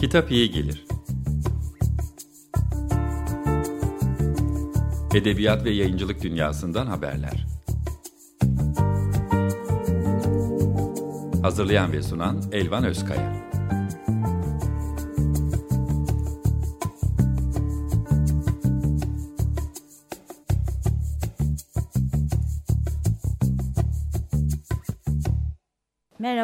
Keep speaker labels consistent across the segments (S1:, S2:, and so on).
S1: Kitap iyi gelir. Edebiyat ve yayıncılık dünyasından haberler. Hazırlayan ve sunan Elvan Özkaya.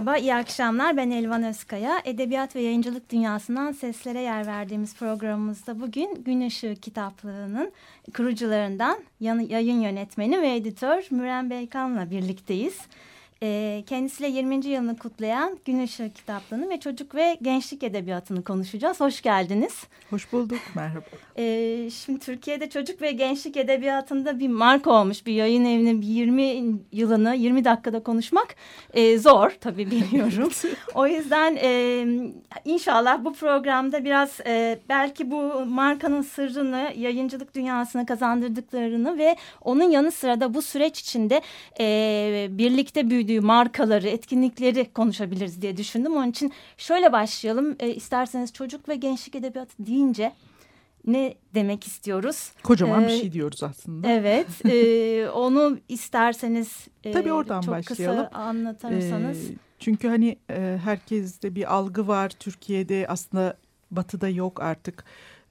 S2: Merhaba, iyi akşamlar. Ben Elvan Özkaya. Edebiyat ve yayıncılık dünyasından seslere yer verdiğimiz programımızda bugün Gün Işığı kitaplığının kurucularından yayın yönetmeni ve editör Müren Beykan'la birlikteyiz. E, kendisiyle 20. yılını kutlayan Gün Işığı kitaplığını ve çocuk ve gençlik edebiyatını konuşacağız. Hoş geldiniz.
S3: Hoş bulduk, merhaba.
S2: E, şimdi Türkiye'de çocuk ve gençlik edebiyatında bir marka olmuş bir yayın evinin 20 yılını 20 dakikada konuşmak e, zor tabii biliyorum. o yüzden e, inşallah bu programda biraz e, belki bu markanın sırrını yayıncılık dünyasına kazandırdıklarını ve onun yanı sıra da bu süreç içinde e, birlikte büyüdüğü büyüdüğü markaları, etkinlikleri konuşabiliriz diye düşündüm. Onun için şöyle başlayalım. E, isterseniz çocuk ve gençlik edebiyatı deyince ne demek istiyoruz?
S3: Kocaman ee, bir şey diyoruz aslında.
S2: Evet. e, onu isterseniz
S3: e, Tabii oradan
S2: çok
S3: başlayalım.
S2: kısa anlatırsanız.
S3: E, çünkü hani e, herkeste bir algı var. Türkiye'de aslında batıda yok artık.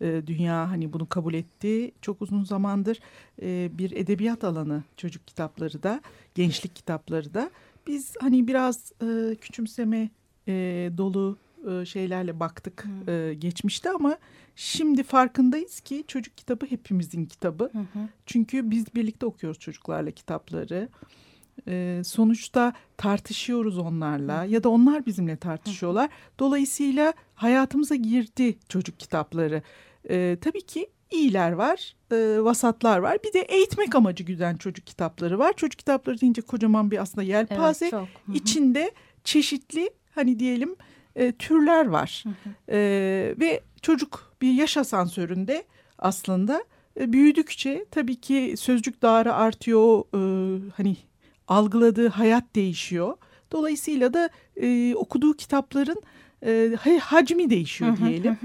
S3: E, dünya hani bunu kabul etti. Çok uzun zamandır e, bir edebiyat alanı çocuk kitapları da, gençlik kitapları da. Biz hani biraz e, küçümseme e, dolu e, şeylerle baktık hmm. e, geçmişte ama şimdi farkındayız ki çocuk kitabı hepimizin kitabı. Hmm. Çünkü biz birlikte okuyoruz çocuklarla kitapları. E, sonuçta tartışıyoruz onlarla ya da onlar bizimle tartışıyorlar. Dolayısıyla hayatımıza girdi çocuk kitapları. E, tabii ki iyiler var, e, vasatlar var. Bir de eğitmek amacı güden çocuk kitapları var. Çocuk kitapları deyince kocaman bir aslında yelpaze. Evet, çok. İçinde çeşitli hani diyelim e, türler var. E, ve çocuk bir yaş asansöründe aslında e, büyüdükçe tabii ki sözcük dağarı artıyor. E, hani algıladığı hayat değişiyor. Dolayısıyla da e, okuduğu kitapların e, hacmi değişiyor diyelim.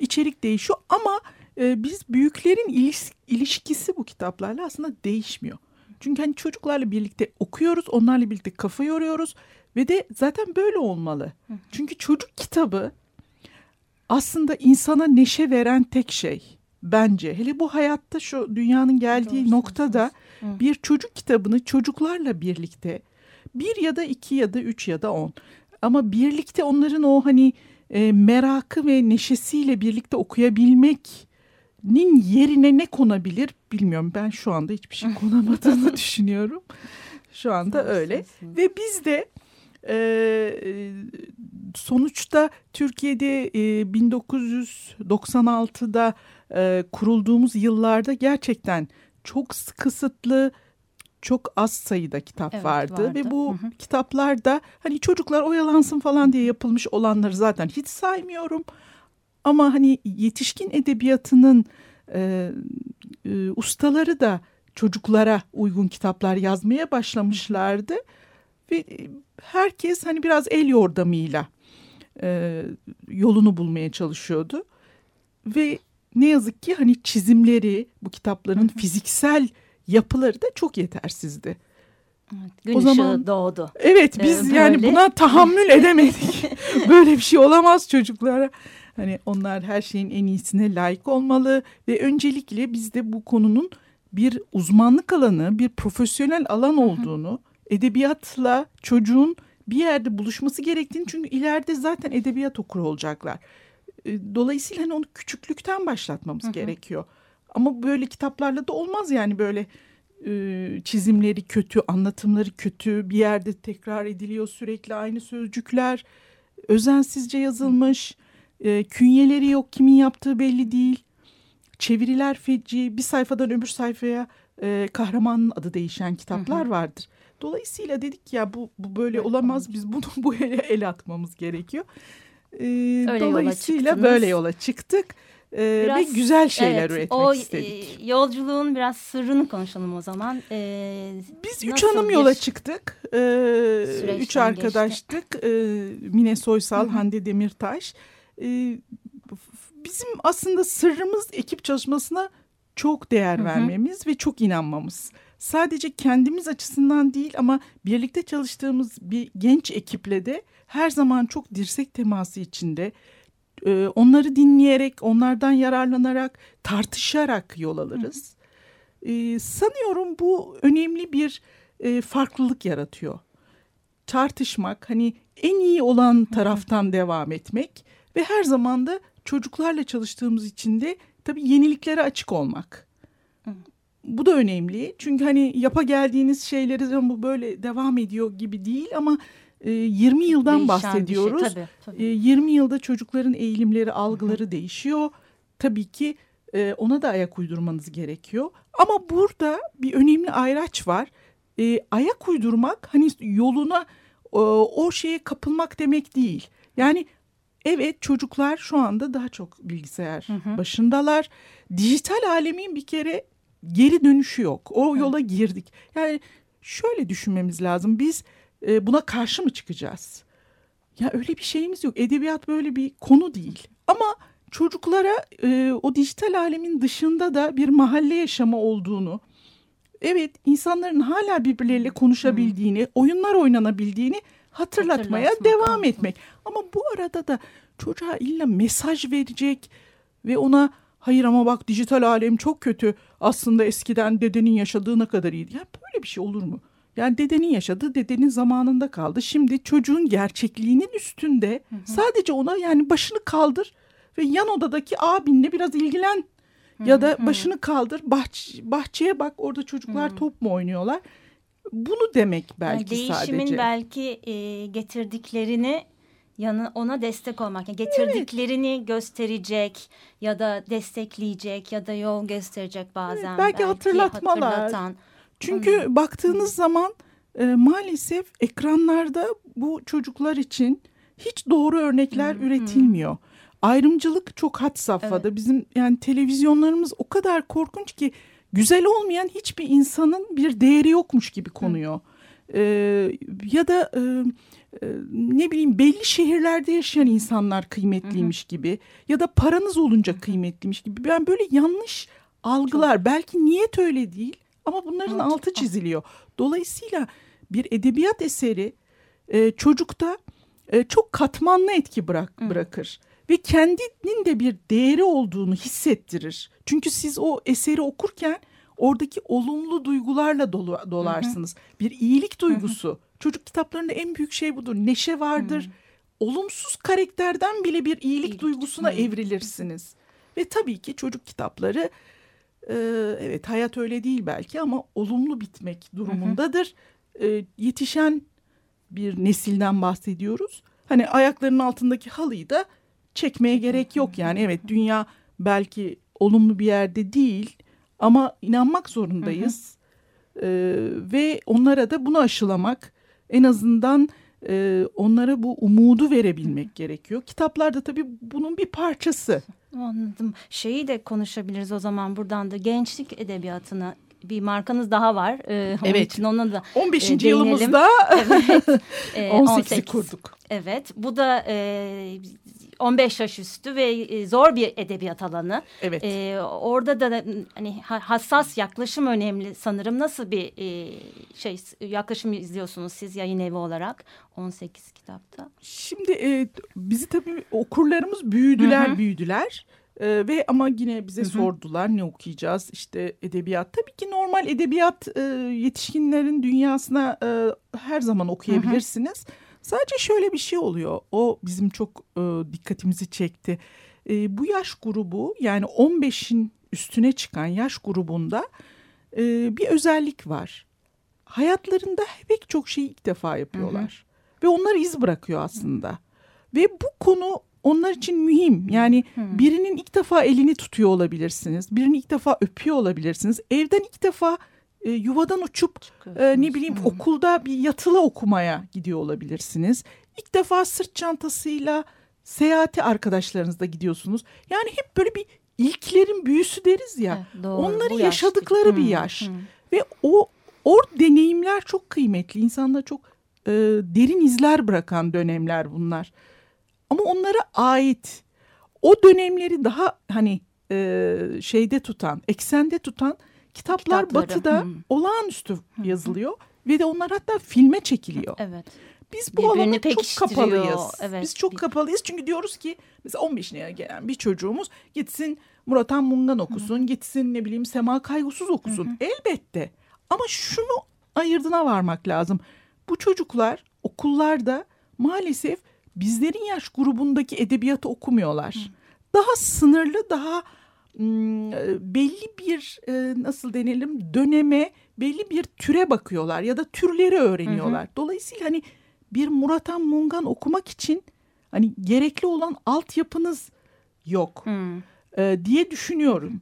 S3: İçerik değişiyor ama e, biz büyüklerin ilis, ilişkisi bu kitaplarla aslında değişmiyor. Çünkü hani çocuklarla birlikte okuyoruz, onlarla birlikte kafa yoruyoruz ve de zaten böyle olmalı. Çünkü çocuk kitabı aslında insana neşe veren tek şey bence. Hele bu hayatta şu dünyanın geldiği Doğru, noktada Hı. bir çocuk kitabını çocuklarla birlikte bir ya da iki ya da üç ya da on ama birlikte onların o hani e, merakı ve neşesiyle birlikte okuyabilmeknin yerine ne konabilir bilmiyorum. Ben şu anda hiçbir şey konamadığını düşünüyorum. Şu anda öyle ve biz de e, sonuçta Türkiye'de e, 1996'da e, kurulduğumuz yıllarda gerçekten çok kısıtlı çok az sayıda kitap evet, vardı. vardı ve bu hı hı. kitaplarda hani çocuklar oyalansın falan diye yapılmış olanları zaten hiç saymıyorum. Ama hani yetişkin edebiyatının e, e, ustaları da çocuklara uygun kitaplar yazmaya başlamışlardı. Ve herkes hani biraz el yordamıyla e, yolunu bulmaya çalışıyordu. Ve ne yazık ki hani çizimleri bu kitapların fiziksel yapıları da çok yetersizdi.
S2: Evet, gün o zaman doğdu.
S3: Evet biz ee, yani buna tahammül edemedik. böyle bir şey olamaz çocuklara. Hani onlar her şeyin en iyisine layık olmalı ve öncelikle bizde bu konunun bir uzmanlık alanı, bir profesyonel alan olduğunu, edebiyatla çocuğun bir yerde buluşması gerektiğini çünkü ileride zaten edebiyat okuru olacaklar. Ee, dolayısıyla hani onu küçüklükten başlatmamız gerekiyor. Ama böyle kitaplarla da olmaz yani böyle e, çizimleri kötü, anlatımları kötü, bir yerde tekrar ediliyor sürekli aynı sözcükler, özensizce yazılmış, e, künyeleri yok, kimin yaptığı belli değil. Çeviriler feci, bir sayfadan öbür sayfaya e, kahramanın adı değişen kitaplar vardır. Dolayısıyla dedik ya bu, bu böyle olamaz, biz bunu bu ele el atmamız gerekiyor. E, dolayısıyla yola böyle yola çıktık e, biraz, ve güzel şeyler evet, üretmek o, istedik.
S2: O yolculuğun biraz sırrını konuşalım o zaman.
S3: E, Biz üç hanım yola çıktık. E, üç arkadaştık. E, Mine Soysal, Hande Demirtaş. e, bizim aslında sırrımız ekip çalışmasına çok değer hı hı. vermemiz ve çok inanmamız. Sadece kendimiz açısından değil ama birlikte çalıştığımız bir genç ekiple de her zaman çok dirsek teması içinde e, onları dinleyerek, onlardan yararlanarak, tartışarak yol alırız. E, sanıyorum bu önemli bir e, farklılık yaratıyor. Tartışmak, hani en iyi olan taraftan devam etmek ve her zaman da çocuklarla çalıştığımız için de tabii yeniliklere açık olmak. Bu da önemli. Çünkü hani yapa geldiğiniz şeyleri bu böyle devam ediyor gibi değil ama 20 yıldan Değişen bahsediyoruz. Şey, tabii, tabii. 20 yılda çocukların eğilimleri, algıları Hı. değişiyor. Tabii ki ona da ayak uydurmanız gerekiyor. Ama burada bir önemli ayraç var. Ayak uydurmak hani yoluna o şeye kapılmak demek değil. Yani evet çocuklar şu anda daha çok bilgisayar hı hı. başındalar. Dijital alemin bir kere geri dönüşü yok. O yola girdik. Yani şöyle düşünmemiz lazım. Biz e, buna karşı mı çıkacağız? Ya öyle bir şeyimiz yok. Edebiyat böyle bir konu değil. Ama çocuklara e, o dijital alemin dışında da bir mahalle yaşamı olduğunu, evet insanların hala birbirleriyle konuşabildiğini, oyunlar oynanabildiğini hatırlatmaya Hatırlatmak. devam etmek. Ama bu arada da çocuğa illa mesaj verecek ve ona hayır ama bak dijital alem çok kötü. Aslında eskiden dedenin yaşadığına kadar iyiydi. Ya böyle bir şey olur mu? Yani dedenin yaşadığı dedenin zamanında kaldı. Şimdi çocuğun gerçekliğinin üstünde hı hı. sadece ona yani başını kaldır ve yan odadaki abinle biraz ilgilen. Hı ya da başını kaldır bahç bahçeye bak orada çocuklar top mu oynuyorlar. Bunu demek belki
S2: yani
S3: değişimin
S2: sadece. Değişimin belki e, getirdiklerini yanı ona destek olmak. Yani getirdiklerini evet. gösterecek ya da destekleyecek ya da yol gösterecek bazen. Evet,
S3: belki, belki hatırlatmalar. Hatırlatan. Çünkü hmm. baktığınız zaman e, maalesef ekranlarda bu çocuklar için hiç doğru örnekler hmm. üretilmiyor. Ayrımcılık çok had safhada. Evet. Bizim yani televizyonlarımız o kadar korkunç ki güzel olmayan hiçbir insanın bir değeri yokmuş gibi konuyor. Ee, ya da e, e, ne bileyim belli şehirlerde yaşayan insanlar kıymetliymiş gibi ya da paranız olunca kıymetliymiş gibi. Ben böyle yanlış algılar çok. belki niyet öyle değil ama bunların evet. altı çiziliyor. Dolayısıyla bir edebiyat eseri e, çocukta e, çok katmanlı etki bırak, bırakır ve kendinin de bir değeri olduğunu hissettirir. Çünkü siz o eseri okurken oradaki olumlu duygularla dolu, dolarsınız. Hı hı. Bir iyilik duygusu. Hı hı. Çocuk kitaplarında en büyük şey budur. Neşe vardır. Hı. Olumsuz karakterden bile bir iyilik, iyilik. duygusuna hı. evrilirsiniz. Ve tabii ki çocuk kitapları e, evet hayat öyle değil belki ama olumlu bitmek durumundadır. Hı hı. E, yetişen bir nesilden bahsediyoruz. Hani ayaklarının altındaki halıyı da çekmeye gerek yok yani. Evet dünya belki olumlu bir yerde değil ama inanmak zorundayız. Hı hı. Ee, ve onlara da bunu aşılamak en azından e, onlara bu umudu verebilmek gerekiyor. Kitaplar da tabii bunun bir parçası.
S2: Anladım. Şeyi de konuşabiliriz o zaman buradan da gençlik edebiyatını bir markanız daha var. Ee, evet. Onun ona da
S3: 15. E, yılımızda evet, e, 18'i 18. kurduk.
S2: Evet. Bu da e, 15 yaş üstü ve e, zor bir edebiyat alanı. Evet. E, orada da hani hassas yaklaşım önemli sanırım. Nasıl bir e, şey yaklaşım izliyorsunuz siz yayın evi olarak 18 kitapta?
S3: Şimdi e, bizi tabii okurlarımız büyüdüler Hı -hı. büyüdüler. Ee, ve ama yine bize Hı -hı. sordular ne okuyacağız işte edebiyat. Tabii ki normal edebiyat e, yetişkinlerin dünyasına e, her zaman okuyabilirsiniz. Hı -hı. Sadece şöyle bir şey oluyor. O bizim çok e, dikkatimizi çekti. E, bu yaş grubu yani 15'in üstüne çıkan yaş grubunda e, bir özellik var. Hayatlarında pek çok şeyi ilk defa yapıyorlar. Hı hı. Ve onlar iz bırakıyor aslında. Ve bu konu onlar için mühim. Yani hmm. birinin ilk defa elini tutuyor olabilirsiniz. Birini ilk defa öpüyor olabilirsiniz. Evden ilk defa e, yuvadan uçup e, ne bileyim hmm. okulda bir yatılı okumaya gidiyor olabilirsiniz. İlk defa sırt çantasıyla seyahati arkadaşlarınızla gidiyorsunuz. Yani hep böyle bir ilklerin büyüsü deriz ya. Evet, doğru, onları yaşadıkları yaş. bir yaş. Hmm. Ve o o deneyimler çok kıymetli. İnsanda çok e, derin izler bırakan dönemler bunlar. Ama onlara ait o dönemleri daha hani e, şeyde tutan, eksende tutan kitaplar
S2: Kitapları.
S3: batıda
S2: Hmm.
S3: olağanüstü yazılıyor ve de onlar hatta filme çekiliyor.
S2: Evet.
S3: Biz bu
S2: Birbirini
S3: alana çok kapalıyız.
S2: Evet.
S3: Biz çok kapalıyız çünkü diyoruz ki mesela 15 yaşına gelen bir çocuğumuz gitsin Murat Mungan okusun, gitsin ne bileyim Sema Kaygusuz okusun. Elbette. Ama şunu ayırdına varmak lazım. Bu çocuklar okullarda maalesef bizlerin yaş grubundaki edebiyatı okumuyorlar. Daha sınırlı, daha belli bir e, nasıl denelim döneme, belli bir türe bakıyorlar ya da türleri öğreniyorlar. Dolayısıyla hani bir Muratan Mungan okumak için hani gerekli olan altyapınız yok
S2: Hmm.
S3: e, diye düşünüyorum.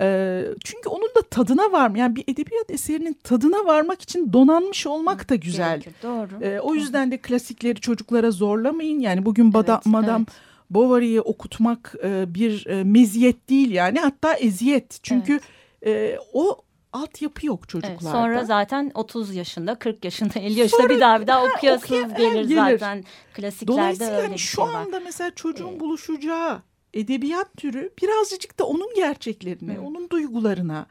S3: E, çünkü onun da tadına var yani bir edebiyat eserinin tadına varmak için donanmış olmak da güzel.
S2: Gerekir, Doğru.
S3: E, o yüzden de klasikleri çocuklara zorlamayın. Yani bugün Bada,
S2: Evet,
S3: Madame
S2: evet.
S3: Bovary'i okutmak e, bir e, meziyet değil yani hatta eziyet. Çünkü e, o altyapı yok
S2: Evet,
S3: çocuklarda.
S2: sonra zaten 30 yaşında, 40 yaşında, 50 yaşında
S3: Sonra-
S2: bir daha bir daha
S3: Ha,
S2: okuyasınız
S3: okuya-
S2: gelir,
S3: gelir.
S2: zaten. Klasiklerde
S3: Dolayısıyla
S2: öyle
S3: hani
S2: bir
S3: şu
S2: şey var.
S3: anda mesela çocuğun
S2: Evet.
S3: buluşacağı edebiyat türü birazcık da onun gerçeklerine,
S2: Hı.
S3: onun duygularına.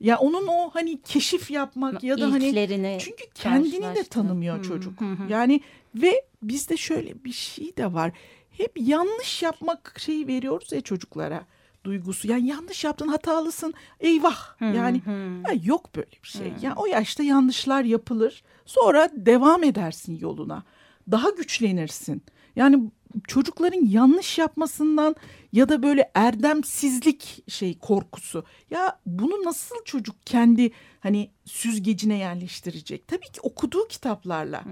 S3: Ya onun o hani keşif yapmak ya da hani çünkü kendini de tanımıyor
S2: Hı,
S3: çocuk.
S2: hı hı.
S3: Yani ve bizde şöyle bir şey de var. Hep yanlış yapmak şeyi veriyoruz ya çocuklara duygusu. Yani yanlış yaptın, hatalısın. Eyvah.
S2: Hı,
S3: yani
S2: hı.
S3: ya yok böyle bir şey. Ya o yaşta yanlışlar yapılır. Sonra devam edersin yoluna. Daha güçlenirsin. Yani çocukların yanlış yapmasından ya da böyle erdemsizlik şey korkusu. Ya bunu nasıl çocuk kendi hani süzgecine yerleştirecek? Tabii ki okuduğu kitaplarla.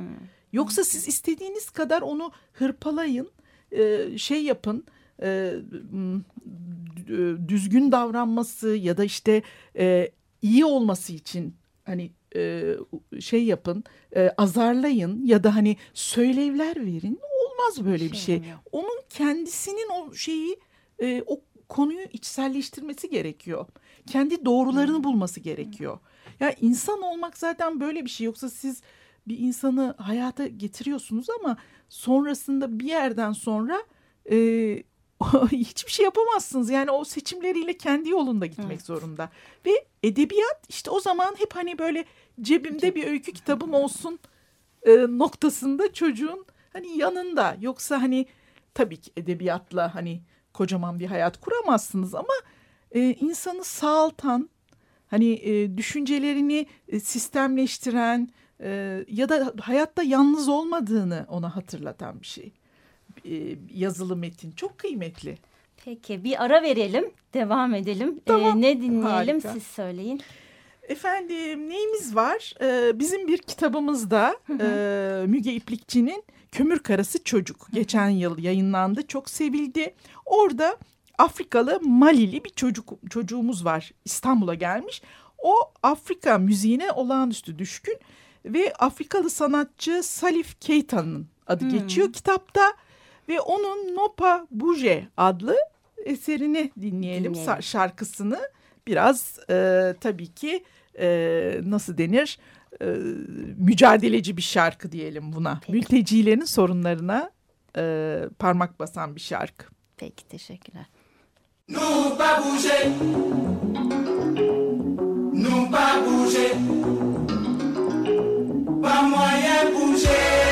S3: Yoksa siz istediğiniz kadar onu hırpalayın, e, şey yapın, e, d- düzgün davranması ya da işte e, iyi olması için hani e, şey yapın, e, azarlayın ya da hani söylevler verin. Olmaz böyle bir
S2: Şey
S3: şey. Onun kendisinin o şeyi, e, o konuyu içselleştirmesi gerekiyor. Kendi doğrularını bulması gerekiyor. Ya insan olmak zaten böyle bir şey. Yoksa siz bir insanı hayata getiriyorsunuz ama sonrasında bir yerden sonra e, hiçbir şey yapamazsınız. Yani o seçimleriyle kendi yolunda gitmek
S2: Evet.
S3: zorunda. Ve edebiyat işte o zaman hep hani böyle cebimde bir öykü kitabım olsun e, noktasında çocuğun hani yanında. Yoksa hani tabii ki edebiyatla hani kocaman bir hayat kuramazsınız ama e, insanı sağaltan, hani e, düşüncelerini e, sistemleştiren e, ya da hayatta yalnız olmadığını ona hatırlatan bir şey. E, yazılı metin çok kıymetli.
S2: Peki bir ara verelim, devam edelim. Ee,
S3: Tamam,
S2: ne dinleyelim
S3: harika.
S2: siz söyleyin.
S3: Efendim neyimiz var? Ee, bizim bir kitabımızda e, Müge İplikçi'nin Kömür Karası Çocuk. Geçen yıl yayınlandı. Çok sevildi. Orada Afrikalı Malili bir çocuk çocuğumuz var. İstanbul'a gelmiş. O Afrika müziğine olağanüstü düşkün ve Afrikalı sanatçı Salif Keita'nın adı
S2: Hmm.
S3: geçiyor kitapta ve onun Nopa Buje adlı eserini dinleyelim,
S2: Dinleyelim.
S3: şarkısını biraz e, tabii ki e, nasıl denir e, mücadeleci bir şarkı diyelim buna.
S2: Peki.
S3: Mültecilerin sorunlarına e, parmak basan bir şarkı.
S2: Peki teşekkürler.
S4: Nous pas bouger. Nous pas bouger. Pas moyen bouger.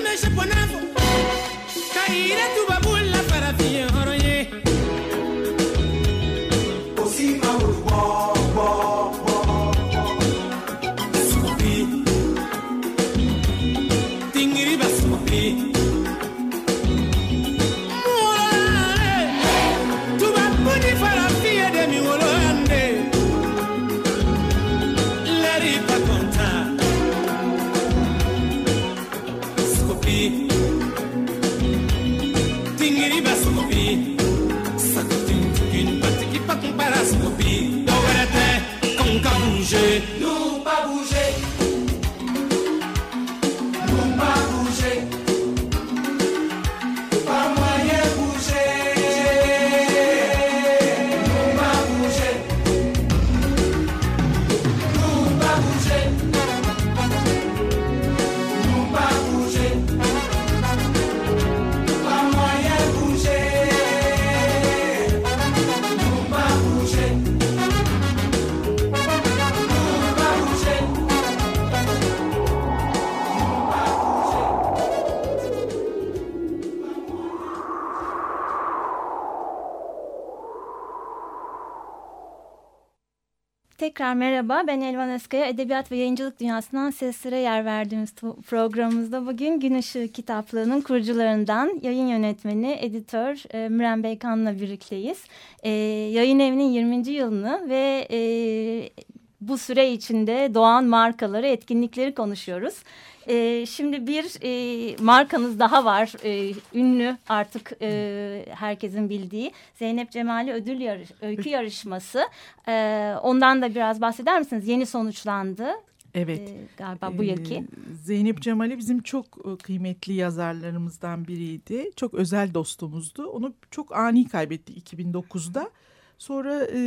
S4: tumeisha ponapo kaira tubabu
S2: Tekrar merhaba ben Elvan Özkaya. Edebiyat ve Yayıncılık Dünyası'ndan seslere yer verdiğimiz programımızda bugün Gün Işığı kitaplığının kurucularından yayın yönetmeni, editör e, Müren Beykan'la birlikteyiz. E, yayın evinin 20. yılını ve e, bu süre içinde doğan markaları, etkinlikleri konuşuyoruz. E, şimdi bir e, markanız daha var, e, ünlü artık e, herkesin bildiği Zeynep Cemali Ödül Yarış, Öykü Yarışması. E, ondan da biraz bahseder misiniz? Yeni sonuçlandı
S3: Evet.
S2: e, galiba bu yılki.
S3: Zeynep Cemal'i bizim çok e, kıymetli yazarlarımızdan biriydi. Çok özel dostumuzdu. Onu çok ani kaybettik 2009'da. Sonra e,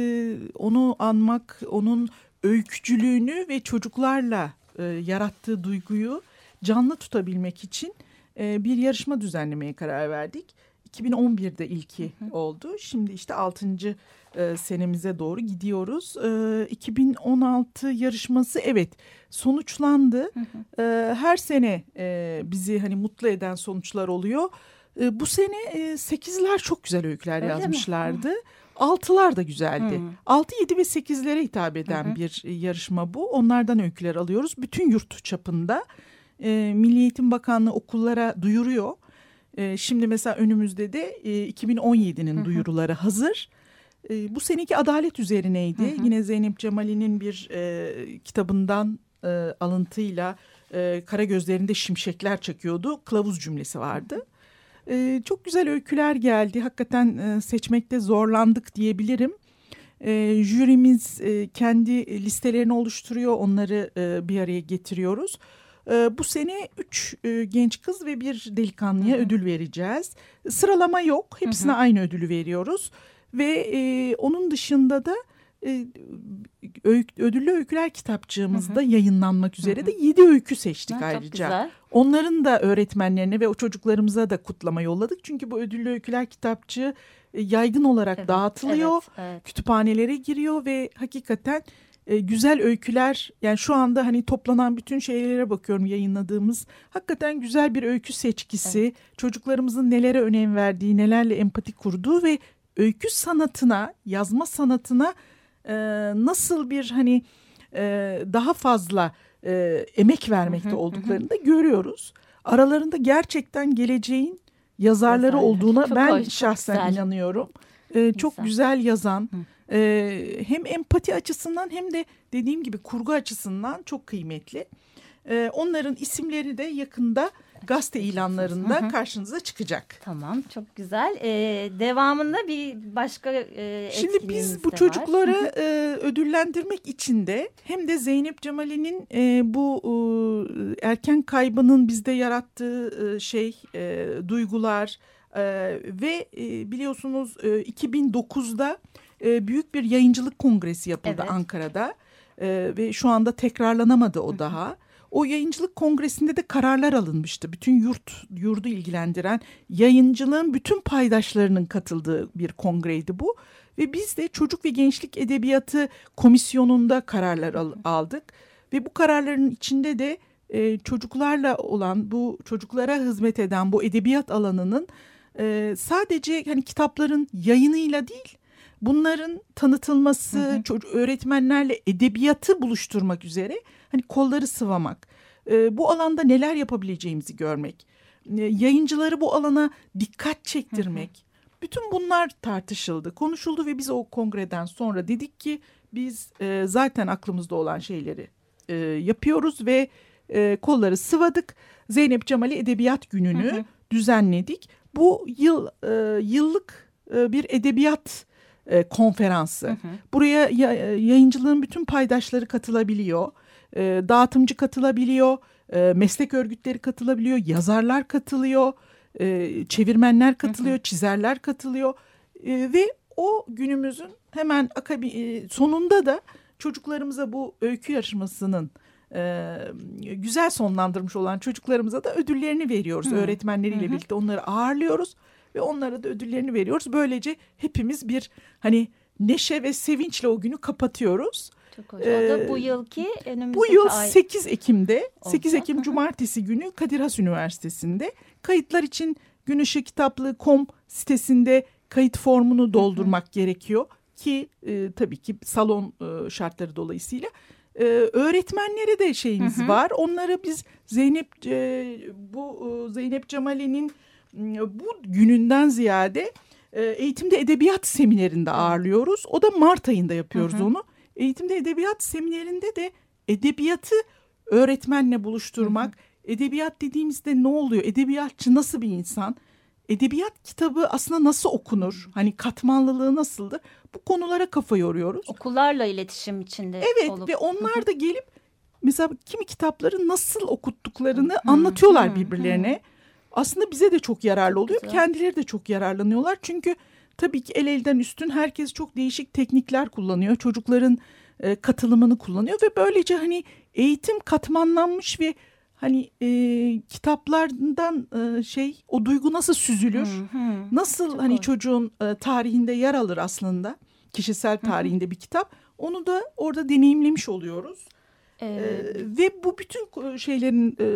S3: onu anmak, onun öykücülüğünü ve çocuklarla e, yarattığı duyguyu canlı tutabilmek için e, bir yarışma düzenlemeye karar verdik. 2011'de ilki oldu. Şimdi işte 6. E, senemize doğru gidiyoruz. E, 2016 yarışması evet sonuçlandı. E, her sene e, bizi hani mutlu eden sonuçlar oluyor. E, bu sene e, 8'ler çok güzel öyküler
S2: Öyle mi?
S3: Altılar da güzeldi.
S2: Hı.
S3: 6, 7 ve 8'lere hitap eden
S2: Hı hı.
S3: bir e, yarışma bu. Onlardan öyküler alıyoruz. Bütün yurt çapında e, Milli Eğitim Bakanlığı okullara duyuruyor. E, şimdi mesela önümüzde de e, 2017'nin duyuruları hazır. E, bu seneki adalet üzerineydi. Yine Zeynep Cemali'nin bir e, kitabından e, alıntıyla e, kara gözlerinde şimşekler çakıyordu. Kılavuz cümlesi vardı. E, çok güzel öyküler geldi. Hakikaten e, seçmekte zorlandık diyebilirim. E, jürimiz e, kendi listelerini oluşturuyor. Onları e, bir araya getiriyoruz. E, bu sene üç e, genç kız ve bir delikanlıya ödül vereceğiz. Sıralama yok. Hepsine aynı ödülü veriyoruz. Ve e, onun dışında da öykü, ödüllü öyküler kitapçığımızda yayınlanmak üzere de yedi öykü seçtik
S2: Ha,
S3: ayrıca.
S2: güzel.
S3: Onların da öğretmenlerine ve o çocuklarımıza da kutlama yolladık. Çünkü bu ödüllü öyküler kitapçığı e, yaygın olarak
S2: Evet,
S3: dağıtılıyor.
S2: evet, evet.
S3: Kütüphanelere giriyor ve hakikaten e, güzel öyküler yani şu anda hani toplanan bütün şeylere bakıyorum yayınladığımız hakikaten güzel bir öykü seçkisi çocuklarımızın nelere önem verdiği nelerle empati kurduğu ve öykü sanatına yazma sanatına e, nasıl bir hani e, daha fazla e, emek vermekte olduklarını da görüyoruz. Aralarında gerçekten geleceğin yazarları
S2: Yazarlar.
S3: olduğuna
S2: Çok
S3: ben
S2: hoş,
S3: şahsen
S2: güzel.
S3: inanıyorum. E, çok
S2: Güzel.
S3: güzel yazan e, hem empati açısından hem de dediğim gibi kurgu açısından çok kıymetli. E, onların isimleri de yakında gazete ilanlarında karşınıza çıkacak.
S2: Tamam çok güzel. Ee, devamında bir başka e,
S3: Şimdi biz bu çocukları e, ödüllendirmek için de hem de Zeynep Cemal'i'nin e, bu e, erken kaybının bizde yarattığı e, şey e, duygular e, ve e, biliyorsunuz e, 2009'da e, büyük bir yayıncılık kongresi yapıldı
S2: Evet.
S3: Ankara'da E, ve şu anda tekrarlanamadı o daha. O yayıncılık kongresinde de kararlar alınmıştı. Bütün yurt yurdu ilgilendiren yayıncılığın bütün paydaşlarının katıldığı bir kongreydi bu. Ve biz de Çocuk ve Gençlik Edebiyatı Komisyonu'nda kararlar al- aldık. Ve bu kararların içinde de e, çocuklarla olan bu çocuklara hizmet eden bu edebiyat alanının e, sadece hani kitapların yayınıyla değil bunların tanıtılması, çocuk öğretmenlerle edebiyatı buluşturmak üzere hani kolları sıvamak, e, bu alanda neler yapabileceğimizi görmek, e, yayıncıları bu alana dikkat çektirmek. Bütün bunlar tartışıldı, konuşuldu ve biz o kongreden sonra dedik ki biz e, zaten aklımızda olan şeyleri e, yapıyoruz ve e, kolları sıvadık. Zeynep Cemal'i Edebiyat Günü'nü düzenledik. Bu yıl e, yıllık e, bir edebiyat e, konferansı. Buraya ya- yayıncılığın bütün paydaşları katılabiliyor. E, dağıtımcı katılabiliyor. e, meslek örgütleri katılabiliyor. Yazarlar katılıyor. e, çevirmenler katılıyor. Çizerler katılıyor. E, ve o günümüzün hemen akabi, e, sonunda da çocuklarımıza bu öykü yarışmasının e, güzel sonlandırmış olan çocuklarımıza da ödüllerini veriyoruz. Öğretmenleriyle birlikte onları ağırlıyoruz ve onlara da ödüllerini veriyoruz. Böylece hepimiz bir hani neşe ve sevinçle o günü kapatıyoruz.
S2: Çok hoş. O da
S3: Ee,
S2: bu yılki önümüzdeki
S3: Bu yıl
S2: ay.
S3: 8 Ekim'de, 8
S2: Olacak.
S3: Ekim Cumartesi günü Kadir Has Üniversitesi'nde kayıtlar için günüşekitaplığı.com sitesinde kayıt formunu doldurmak gerekiyor ki e, tabii ki salon e, şartları dolayısıyla e, öğretmenlere de şeyimiz var. Onları biz Zeynep e, bu e, Zeynep Cemal'in bu gününden ziyade e, eğitimde edebiyat seminerinde ağırlıyoruz. O da Mart ayında yapıyoruz onu. Eğitimde edebiyat seminerinde de edebiyatı öğretmenle buluşturmak. Edebiyat dediğimizde ne oluyor? Edebiyatçı nasıl bir insan? Edebiyat kitabı aslında nasıl okunur? Hani katmanlılığı nasıldır? Bu konulara kafa yoruyoruz.
S2: Okullarla iletişim içinde
S3: Evet
S2: olup.
S3: ve onlar da gelip mesela kimi kitapları nasıl okuttuklarını anlatıyorlar birbirlerine. Aslında bize de çok yararlı oluyor.
S2: güzel.
S3: Kendileri de çok yararlanıyorlar. Çünkü tabii ki el elden üstün herkes çok değişik teknikler kullanıyor. Çocukların e, katılımını kullanıyor ve böylece hani eğitim katmanlanmış ve hani e, kitaplardan e, şey o duygu nasıl süzülür? Nasıl
S2: Çok
S3: hani
S2: hoş.
S3: çocuğun e, tarihinde yer alır aslında kişisel tarihinde bir kitap. Onu da orada deneyimlemiş oluyoruz.
S2: Ee,
S3: Ee, ve bu bütün ko- şeylerin e,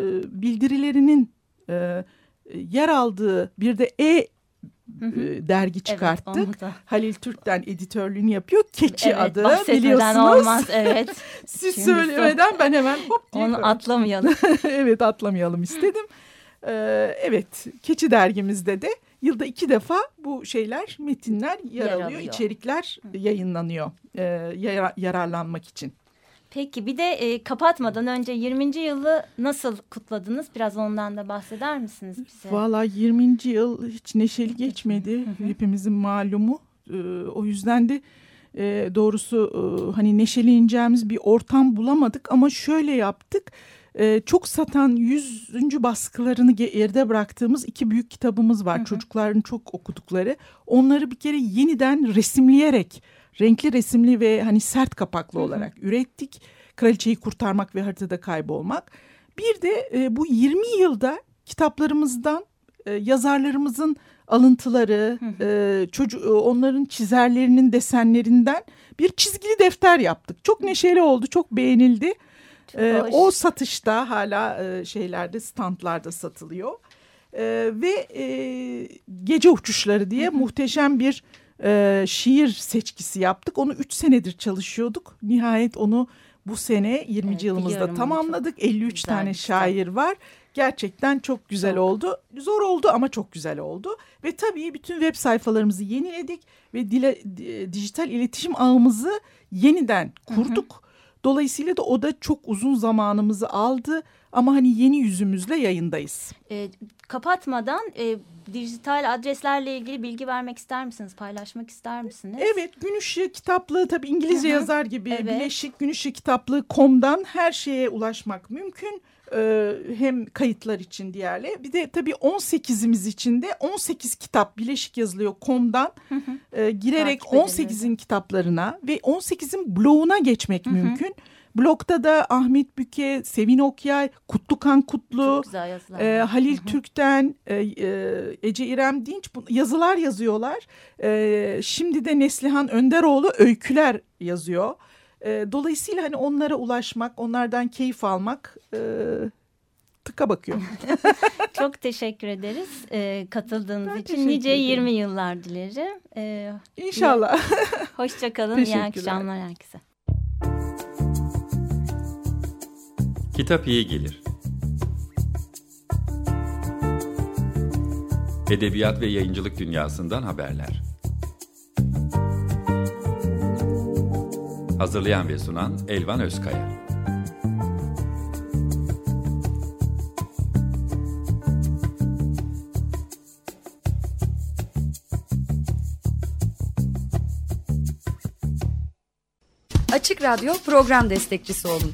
S3: bildirilerinin e, yer aldığı bir de e, e, dergi çıkarttık.
S2: da.
S3: Halil Türk'ten editörlüğünü yapıyor. Keçi
S2: evet,
S3: adı biliyorsunuz.
S2: olmaz. Evet.
S3: Siz
S2: Şimdi
S3: söylemeden ben hemen hop diye
S2: Onu
S3: koydum.
S2: atlamayalım.
S3: evet atlamayalım istedim. Ee, evet Keçi dergimizde de yılda iki defa bu şeyler metinler yer,
S2: Yer
S3: alıyor.
S2: alıyor.
S3: içerikler yayınlanıyor e, yara- yararlanmak için.
S2: Peki bir de e, kapatmadan önce 20. yılı nasıl kutladınız? Biraz ondan da bahseder misiniz bize?
S3: Valla 20. yıl hiç neşeli geçmedi. Hepimizin malumu. Ee, o yüzden de e, doğrusu e, hani neşeleneceğimiz bir ortam bulamadık. Ama şöyle yaptık. Ee, çok satan 100. baskılarını geride bıraktığımız iki büyük kitabımız var. Çocukların çok okudukları. Onları bir kere yeniden resimleyerek, renkli resimli ve hani sert kapaklı olarak ürettik. Kraliçeyi kurtarmak ve haritada kaybolmak. Bir de e, bu 20 yılda kitaplarımızdan e, yazarlarımızın alıntıları, e, çocuğu e, onların çizerlerinin desenlerinden bir çizgili defter yaptık. Çok neşeli oldu, çok beğenildi.
S2: Çok
S3: E,
S2: hoş.
S3: o satışta hala e, şeylerde, standlarda satılıyor. E, ve e, gece uçuşları diye muhteşem bir e, şiir seçkisi yaptık. Onu 3 senedir çalışıyorduk. Nihayet onu bu sene 20.
S2: Evet,
S3: yılımızda tamamladık. 53
S2: güzel
S3: tane şair var. Gerçekten çok güzel
S2: Çok.
S3: oldu. Zor oldu ama çok güzel oldu. Ve tabii bütün web sayfalarımızı yeniledik ve dile, di- dijital iletişim ağımızı yeniden kurduk. Dolayısıyla da o da çok uzun zamanımızı aldı. Ama hani yeni yüzümüzle yayındayız.
S2: E, kapatmadan e, dijital adreslerle ilgili bilgi vermek ister misiniz? Paylaşmak ister misiniz?
S3: Evet gün ışığı kitaplığı tabii İngilizce yazar gibi
S2: Evet.
S3: Bileşik Gün ışığı kitaplığı.com'dan her şeye ulaşmak mümkün. Ee, hem kayıtlar için diğerle bir de tabii 18'imiz için de 18 kitap bileşik yazılıyor com'dan e, girerek
S2: Takip edilir.
S3: 18'in kitaplarına ve 18'in bloguna geçmek mümkün. Blogda da Ahmet Büke, Sevin Okyay, Kutlukan Kutlu, e. Halil Türk'ten, e, e, Ece İrem Dinç bu- yazılar yazıyorlar. E, şimdi de Neslihan Önderoğlu öyküler yazıyor. E, dolayısıyla hani onlara ulaşmak, onlardan keyif almak e, tıka bakıyor.
S2: Çok teşekkür ederiz e, katıldığınız
S3: Ben
S2: için. Nice
S3: ederim.
S2: 20 yıllar dilerim. E,
S3: İnşallah.
S2: hoşça kalın. İyi akşamlar herkese.
S1: Kitap iyi gelir. Edebiyat ve yayıncılık dünyasından haberler. Hazırlayan ve sunan Elvan Özkaya.
S5: Açık Radyo program destekçisi olun.